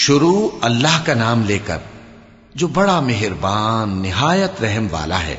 शुरू अल्लाह का नाम लेकर जो बड़ा मेहरबान निहायत रहम वाला है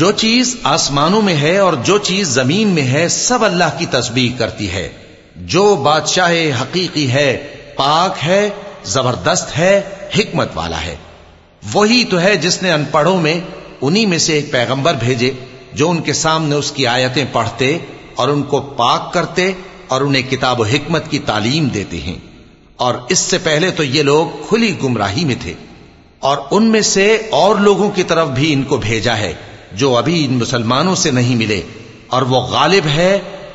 जो चीज आसमानों में है और जो चीज जमीन में है सब अल्लाह की तस्बीह करती है जो बादशाह हकीकी है पाक है जबरदस्त है हिकमत वाला है वही तो है जिसने अनपढ़ों में उन्हीं में से एक पैगंबर भेजे जो उनके सामने उसकी आयतें पढ़ते और उनको पाक करते और उन्हें किताब हिकमत की तालीम देते हैं और इससे पहले तो ये लोग खुली गुमराही में थे और उनमें से और लोगों की तरफ भी इनको भेजा है जो अभी इन मुसलमानों से नहीं मिले और वो गालिब है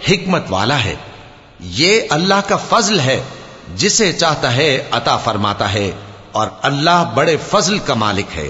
हिकमत वाला है ये अल्लाह का फजल है जिसे चाहता है अता फरमाता है और अल्लाह बड़े फजल का मालिक है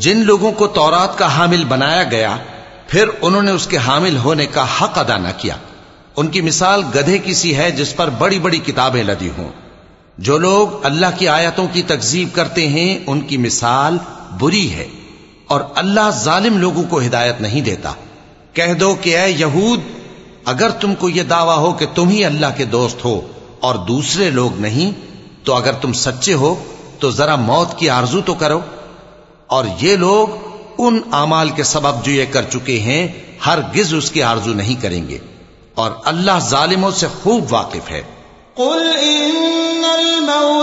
जिन लोगों को तौरात का हामिल बनाया गया फिर उन्होंने उसके हामिल होने का हक अदा न किया उनकी मिसाल गधे की सी है जिस पर बड़ी बड़ी किताबें लदी हों जो लोग अल्लाह की आयतों की तकजीब करते हैं, उनकी मिसाल बुरी है और अल्लाह जालिम लोगों को हिदायत नहीं देता। कह दो कि अय यहूद, अगर तुमको यह दावा हो कि तुम ही अल्लाह के दोस्त हो और दूसरे लोग नहीं तो अगर तुम सच्चे हो तो जरा मौत की आरज़ू तो करो। और ये लोग उन आमाल के सबब जो ये कर चुके हैं, हर गिज उसकी आरज़ू नहीं करेंगे। और अल्लाह जालिमों से खूब वाकिफ है। कुल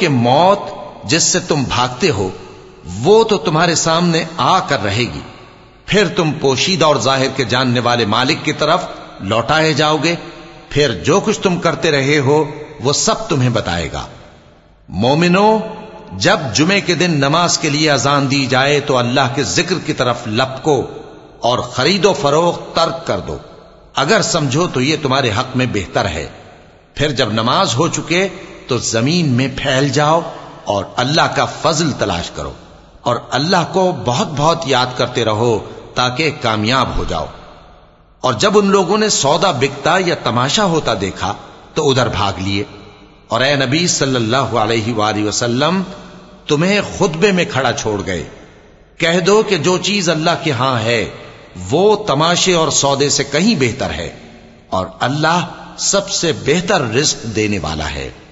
कि मौत जिससे तुम भागते हो वो तो तुम्हारे सामने आकर रहेगी फिर तुम पोशीदा और जाहिर के जानने वाले मालिक की तरफ लौटाए जाओगे फिर जो कुछ तुम करते रहे हो वो सब तुम्हें बताएगा मोमिनो जब जुमे के दिन नमाज के लिए अजान दी जाए तो अल्लाह के जिक्र की तरफ लपको और खरीदो फरोख तर्क कर दो। अगर समझो तो ये तुम्हारे हक में बेहतर है। फिर जब नमाज़ हो चुके तो ज़मीन में फैल जाओ और अल्लाह का फजल तलाश करो और अल्लाह को बहुत बहुत याद करते रहो ताकि कामयाब हो जाओ। और जब उन लोगों ने सौदा बिकता या तमाशा होता देखा तो उधर भाग लिए। और ए नबी सल्लल्लाहु अलैहि वसल्लम, तुम्हें खुतबे में खड़ा छोड़ गए। कह दो कि जो चीज़ अल्लाह के हाँ है वो तमाशे और सौदे से कहीं बेहतर है और अल्लाह सबसे बेहतर रिस्क देने वाला है।